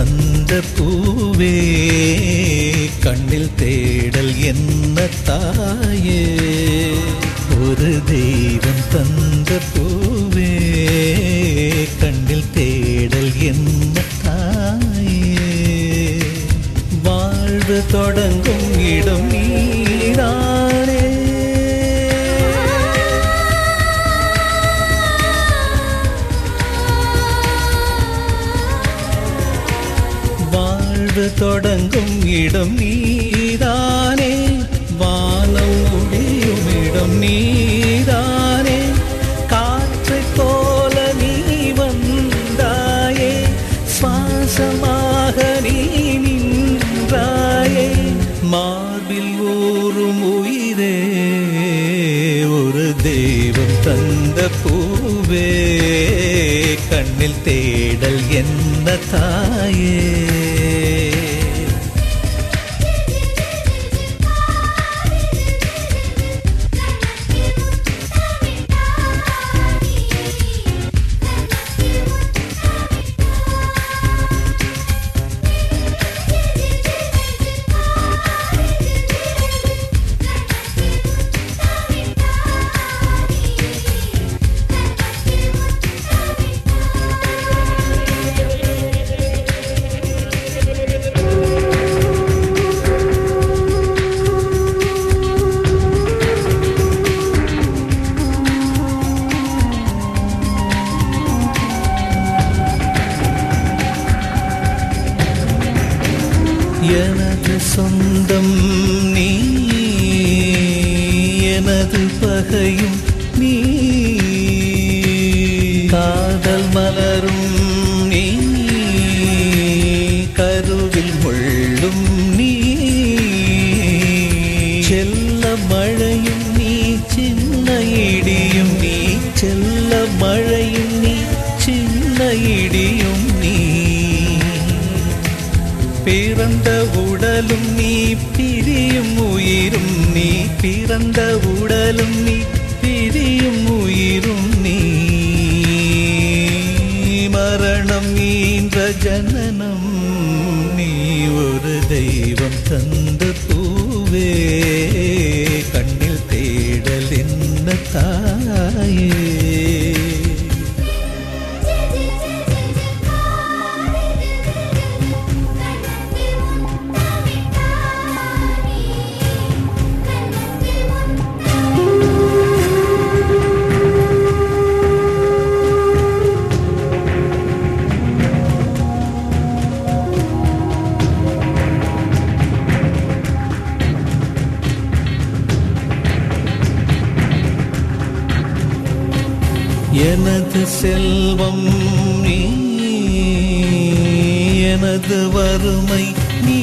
தந்த பூவே கண்ணில் தேடல் என்ன தாயே? ஒரு தெய்வம் தந்த பூவே கண்ணில் தேடல் என்ன தாயே? வாழ்வு தொடங்கும் இடம் நீடா வாழ்வு தொடங்கும் இடம் நீதானே. வானம் முடியும் இடம் நீதானே. காற்றைப் போல நீ வந்தாயே. சுவாசமாக நீ நின்றாயே. மார்பில் ஊறும் உயிரே ஒரு தெய்வம் தந்த பூவே. கண்ணில் தேடல் என்ன தாயே. சொந்தம் நீ எனது பகையும் நீ. காதல் மலரும் நீ கருவில் முள்ளும் நீ. செல்ல மழையும் நீ சின்ன இடியும் நீ. செல்ல மழையும் நீ சின்ன இடியும் பிறந்த உடலும் நீ பிரியும் உயிரும் நீ பிறந்த உடலும் நீ பிரியும் உயிரும் நீ. மரணம் ஈன்ற ஜனனம் நீ ஒரு தெய்வம் தந்த பூவே. கண்ணில் தேடல் என்ன தாயே? எனது செல்வம் நீ எனது வறுமை நீ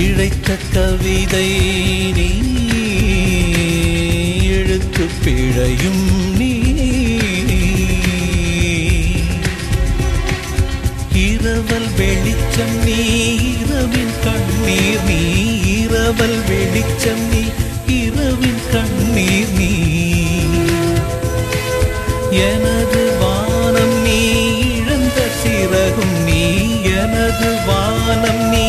இழைத்த கவிதை நீ எழுத்து பிழையும் நீ இரவல் வெளிச்சம் நீ இரவின் கண்ணீர் நீ இரவல் வெளிச்சம் நீ இரவின் கண்ணீர் நீ. எனது வானம் நீ இழந்த சிறகும் நீ. எனது வானம் நீ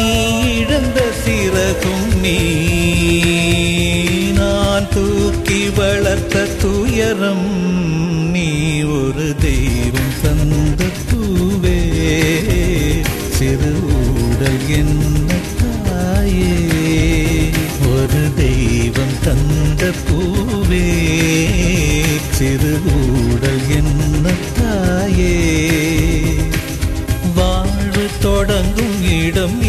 இழந்த சிறகும் நீ. நான் தூக்கி வளர்த்த துயரம் நீ ஒரு தெய்வம் தந்த பூவே. சிறு ஊடல் என்ன தாயே. ஒரு தெய்வம் தந்த பூவே சிறு ஊடல் என்ன தாயே? வாழ்வு தொடங்கும் இடம்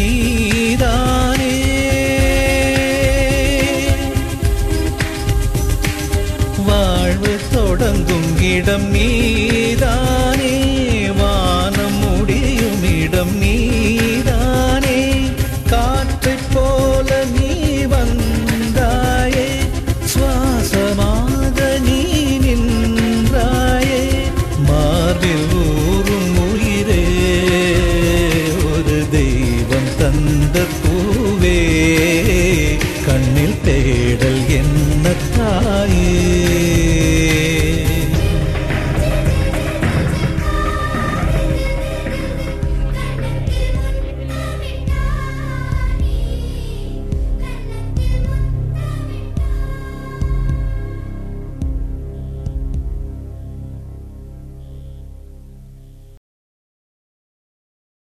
பூவே